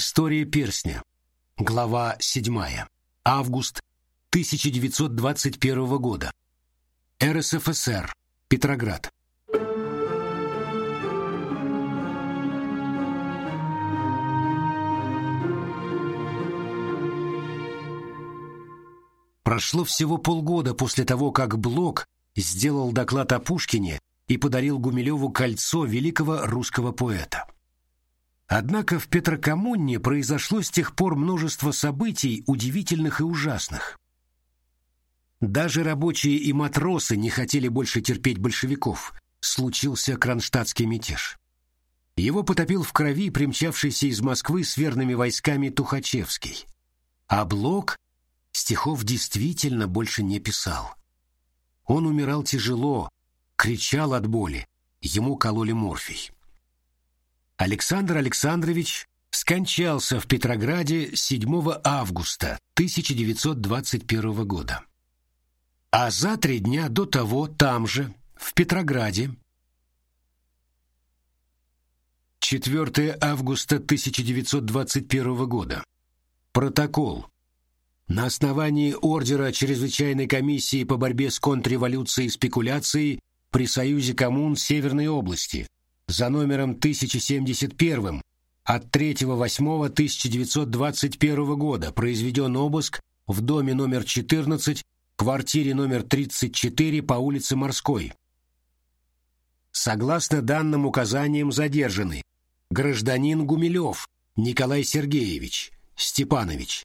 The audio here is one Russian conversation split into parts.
История перстня. Глава 7. Август 1921 года. РСФСР. Петроград. Прошло всего полгода после того, как Блок сделал доклад о Пушкине и подарил Гумилеву кольцо великого русского поэта. Однако в Петрокоммуне произошло с тех пор множество событий удивительных и ужасных. Даже рабочие и матросы не хотели больше терпеть большевиков. Случился кронштадтский мятеж. Его потопил в крови примчавшийся из Москвы с верными войсками Тухачевский. А Блок стихов действительно больше не писал. Он умирал тяжело, кричал от боли, ему кололи морфий. Александр Александрович скончался в Петрограде 7 августа 1921 года. А за три дня до того там же, в Петрограде, 4 августа 1921 года. Протокол. На основании ордера Чрезвычайной комиссии по борьбе с контрреволюцией и спекуляцией при Союзе коммун Северной области за номером 1071 от 3.8.1921 года произведен обыск в доме номер 14 квартире номер 34 по улице Морской. Согласно данным указаниям задержаны гражданин Гумилев Николай Сергеевич Степанович.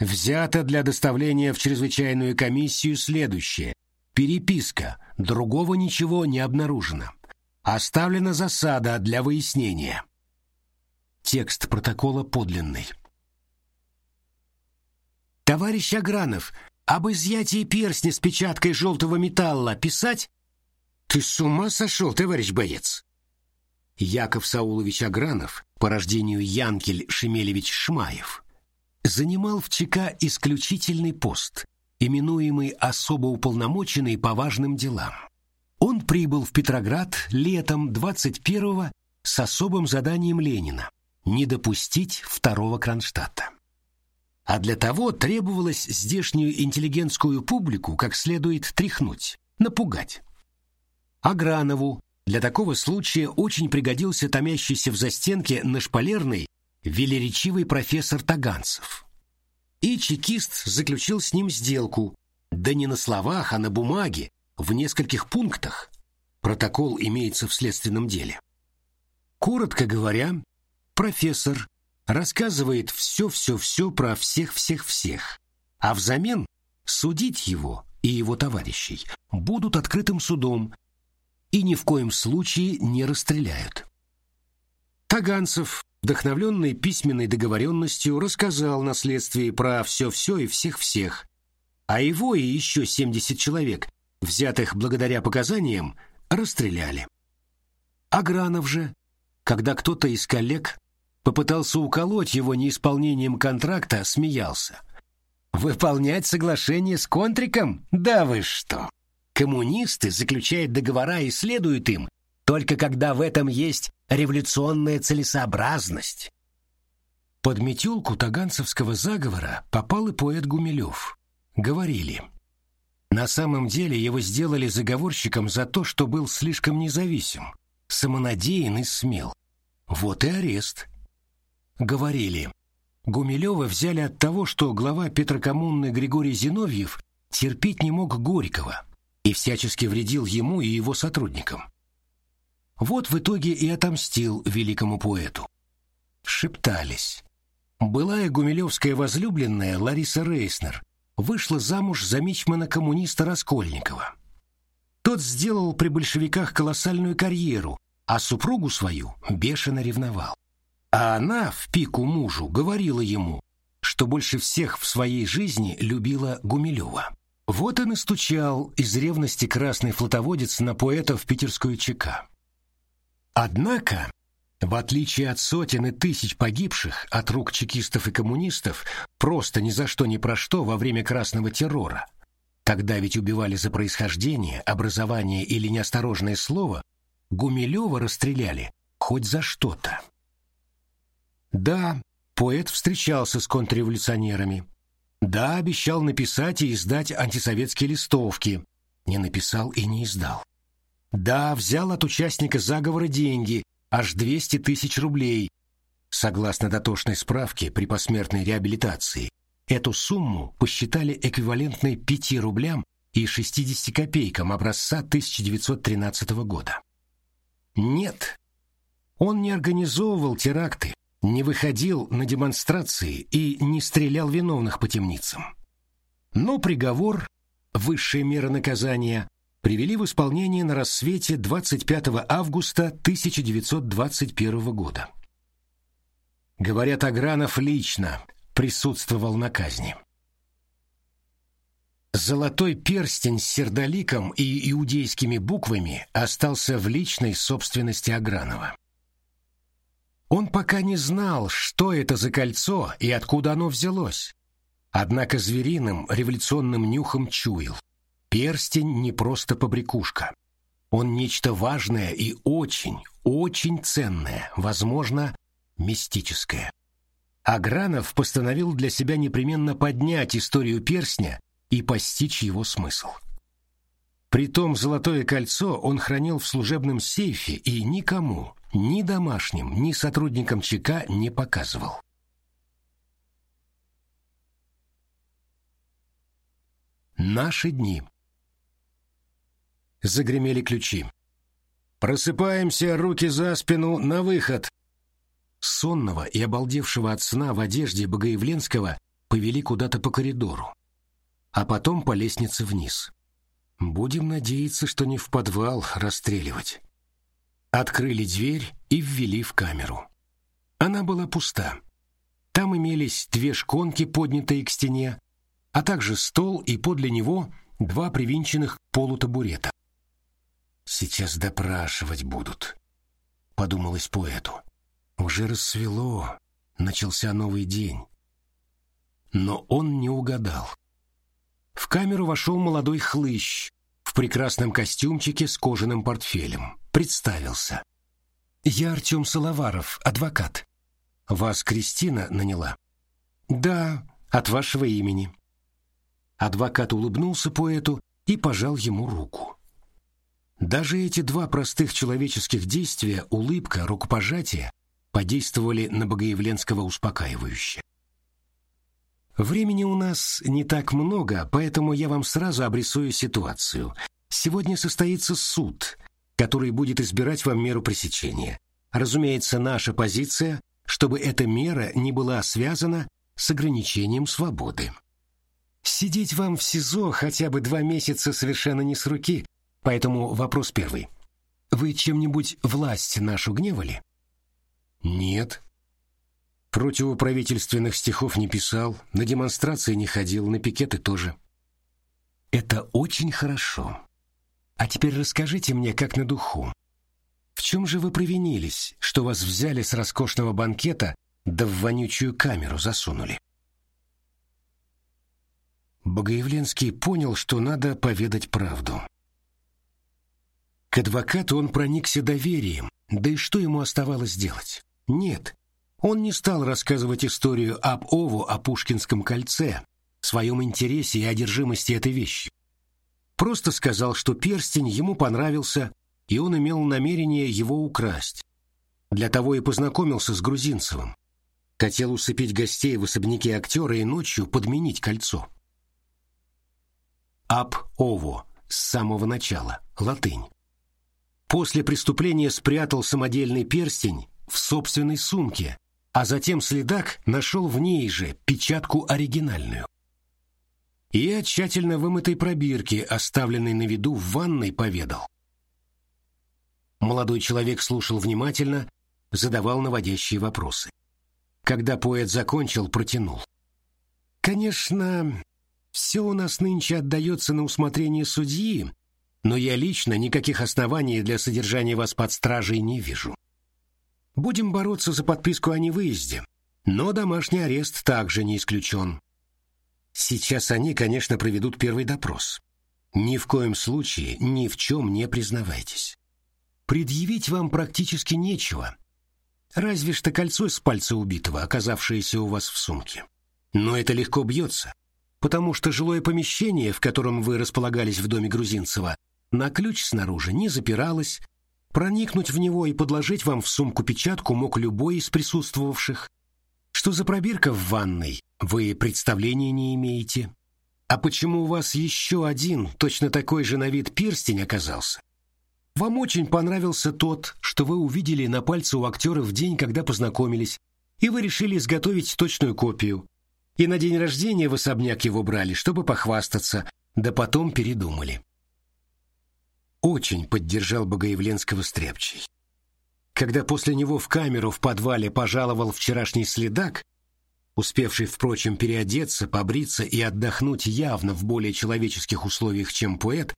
Взято для доставления в чрезвычайную комиссию следующее. Переписка. Другого ничего не обнаружено. Оставлена засада для выяснения. Текст протокола подлинный. Товарищ Агранов, об изъятии перстня с печаткой желтого металла писать? Ты с ума сошел, товарищ боец? Яков Саулович Агранов, по рождению Янкель Шемелевич Шмаев, занимал в ЧК исключительный пост, именуемый особо уполномоченный по важным делам. Он прибыл в Петроград летом 21-го с особым заданием Ленина не допустить второго Кронштадта. А для того требовалось здешнюю интеллигентскую публику как следует тряхнуть, напугать. Агранову для такого случая очень пригодился томящийся в застенке на шпалерной велеречивый профессор Таганцев. И чекист заключил с ним сделку, да не на словах, а на бумаге, в нескольких пунктах. Протокол имеется в следственном деле. Коротко говоря, профессор рассказывает все-все-все про всех-всех-всех, а взамен судить его и его товарищей будут открытым судом и ни в коем случае не расстреляют. Таганцев, вдохновленный письменной договоренностью, рассказал на следствии про все-все и всех-всех, а его и еще 70 человек, взятых благодаря показаниям, расстреляли. Агранов же, когда кто-то из коллег попытался уколоть его неисполнением контракта, смеялся. «Выполнять соглашение с контриком? Да вы что! Коммунисты заключают договора и следуют им, только когда в этом есть революционная целесообразность». Под метелку таганцевского заговора попал и поэт Гумилев. Говорили. На самом деле его сделали заговорщиком за то, что был слишком независим, самонадеян и смел. Вот и арест говорили. Гумилева взяли от того, что глава Петрокоммуны Григорий Зиновьев терпеть не мог Горького и всячески вредил ему и его сотрудникам. Вот в итоге и отомстил великому поэту. Шептались. Былая гумилевская возлюбленная Лариса Рейснер вышла замуж за мичмана-коммуниста Раскольникова. Тот сделал при большевиках колоссальную карьеру, а супругу свою бешено ревновал. А она в пику мужу говорила ему, что больше всех в своей жизни любила Гумилева. Вот и стучал из ревности красный флотоводец на поэта в питерскую ЧК. Однако, в отличие от сотен и тысяч погибших от рук чекистов и коммунистов, просто ни за что ни про что во время красного террора, тогда ведь убивали за происхождение, образование или неосторожное слово, Гумилева расстреляли хоть за что-то. Да, поэт встречался с контрреволюционерами. Да, обещал написать и издать антисоветские листовки. Не написал и не издал. Да, взял от участника заговора деньги, аж 200 тысяч рублей. Согласно дотошной справке при посмертной реабилитации, эту сумму посчитали эквивалентной 5 рублям и 60 копейкам образца 1913 года. Нет, он не организовывал теракты, не выходил на демонстрации и не стрелял виновных по темницам. Но приговор, высшая мера наказания, привели в исполнение на рассвете 25 августа 1921 года. Говорят, Агранов лично присутствовал на казни. Золотой перстень с сердоликом и иудейскими буквами остался в личной собственности Агранова. Он пока не знал, что это за кольцо и откуда оно взялось. Однако звериным революционным нюхом чуял. Перстень не просто побрякушка. Он нечто важное и очень, очень ценное, возможно, мистическое. Агранов постановил для себя непременно поднять историю перстня и постичь его смысл. Притом золотое кольцо он хранил в служебном сейфе и никому, ни домашним, ни сотрудникам ЧК не показывал. Наши дни. Загремели ключи. Просыпаемся, руки за спину, на выход. Сонного и обалдевшего от сна в одежде Богоявленского повели куда-то по коридору, а потом по лестнице вниз. Будем надеяться, что не в подвал расстреливать. Открыли дверь и ввели в камеру. Она была пуста. Там имелись две шконки, поднятые к стене, а также стол и подле него два привинченных полутабурета. «Сейчас допрашивать будут», — подумалось поэту. «Уже рассвело, начался новый день». Но он не угадал. В камеру вошел молодой хлыщ в прекрасном костюмчике с кожаным портфелем представился. «Я Артем Соловаров, адвокат. Вас Кристина наняла?» «Да, от вашего имени». Адвокат улыбнулся поэту и пожал ему руку. Даже эти два простых человеческих действия, улыбка, рукопожатие, подействовали на Богоявленского успокаивающе. Времени у нас не так много, поэтому я вам сразу обрисую ситуацию. Сегодня состоится суд, который будет избирать вам меру пресечения. Разумеется, наша позиция, чтобы эта мера не была связана с ограничением свободы. Сидеть вам в СИЗО хотя бы два месяца совершенно не с руки, поэтому вопрос первый. Вы чем-нибудь власть нашу гневали? Нет. Противоправительственных стихов не писал, на демонстрации не ходил, на пикеты тоже. Это очень хорошо. А теперь расскажите мне, как на духу. В чем же вы провинились, что вас взяли с роскошного банкета да в вонючую камеру засунули? Богоявленский понял, что надо поведать правду. К адвокату он проникся доверием, да и что ему оставалось делать? Нет, он не стал рассказывать историю об Ову о Пушкинском кольце, своем интересе и одержимости этой вещью. Просто сказал, что перстень ему понравился, и он имел намерение его украсть. Для того и познакомился с Грузинцевым. Хотел усыпить гостей в особняке актера и ночью подменить кольцо. Ап ово с самого начала, латынь. После преступления спрятал самодельный перстень в собственной сумке, а затем следак нашел в ней же печатку оригинальную и о тщательно вымытой пробирке, оставленной на виду в ванной, поведал. Молодой человек слушал внимательно, задавал наводящие вопросы. Когда поэт закончил, протянул. «Конечно, все у нас нынче отдается на усмотрение судьи, но я лично никаких оснований для содержания вас под стражей не вижу. Будем бороться за подписку о невыезде, но домашний арест также не исключен. Сейчас они, конечно, проведут первый допрос. Ни в коем случае ни в чем не признавайтесь. Предъявить вам практически нечего. Разве что кольцо с пальца убитого, оказавшееся у вас в сумке. Но это легко бьется, потому что жилое помещение, в котором вы располагались в доме Грузинцева, на ключ снаружи не запиралось, проникнуть в него и подложить вам в сумку печатку мог любой из присутствовавших. Что за пробирка в ванной, вы представления не имеете. А почему у вас еще один, точно такой же на вид перстень оказался? Вам очень понравился тот, что вы увидели на пальце у актера в день, когда познакомились, и вы решили изготовить точную копию. И на день рождения в особняк его брали, чтобы похвастаться, да потом передумали. Очень поддержал Богоявленского Стряпчий. Когда после него в камеру в подвале пожаловал вчерашний следак, успевший, впрочем, переодеться, побриться и отдохнуть явно в более человеческих условиях, чем поэт,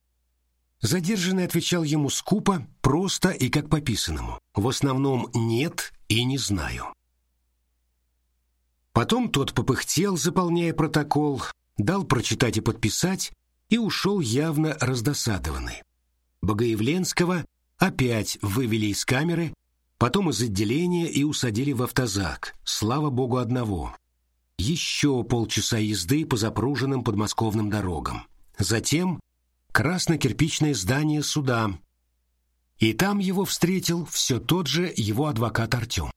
задержанный отвечал ему скупо, просто и как пописанному. В основном «нет» и «не знаю». Потом тот попыхтел, заполняя протокол, дал прочитать и подписать, и ушел явно раздосадованный. Богоявленского опять вывели из камеры, потом из отделения и усадили в автозак, слава богу одного. Еще полчаса езды по запруженным подмосковным дорогам. Затем красно-кирпичное здание суда. И там его встретил все тот же его адвокат Артем.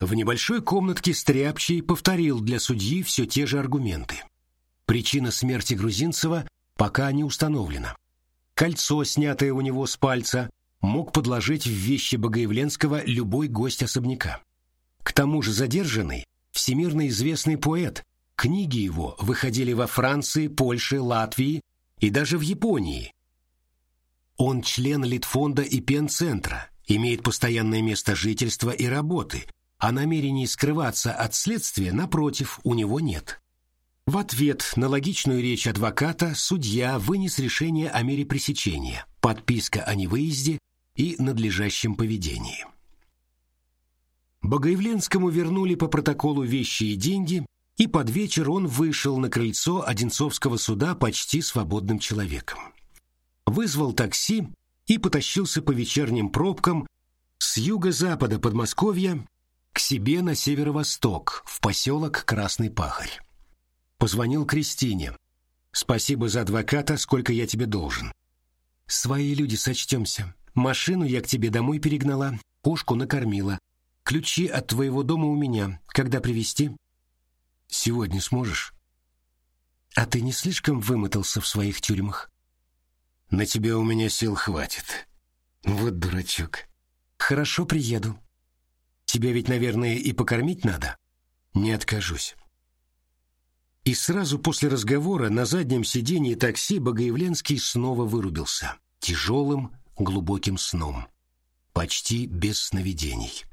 В небольшой комнатке Стряпчий повторил для судьи все те же аргументы. Причина смерти Грузинцева пока не установлена. Кольцо, снятое у него с пальца, мог подложить в вещи Богоявленского любой гость особняка. К тому же задержанный – всемирно известный поэт. Книги его выходили во Франции, Польше, Латвии и даже в Японии. Он член Литфонда и Пенцентра, имеет постоянное место жительства и работы, а намерений скрываться от следствия, напротив, у него нет. В ответ на логичную речь адвоката судья вынес решение о мере пресечения, подписка о невыезде и надлежащем поведении. Богоявленскому вернули по протоколу вещи и деньги, и под вечер он вышел на крыльцо Одинцовского суда почти свободным человеком. Вызвал такси и потащился по вечерним пробкам с юго-запада Подмосковья к себе на северо-восток, в поселок Красный Пахарь. Позвонил Кристине. «Спасибо за адвоката, сколько я тебе должен». «Свои люди сочтемся. Машину я к тебе домой перегнала, кошку накормила. Ключи от твоего дома у меня. Когда привезти?» «Сегодня сможешь?» «А ты не слишком вымотался в своих тюрьмах?» «На тебя у меня сил хватит. Вот дурачок. Хорошо, приеду. Тебя ведь, наверное, и покормить надо?» «Не откажусь». И сразу после разговора на заднем сиденье такси Богоявленский снова вырубился. Тяжелым, глубоким сном. Почти без сновидений.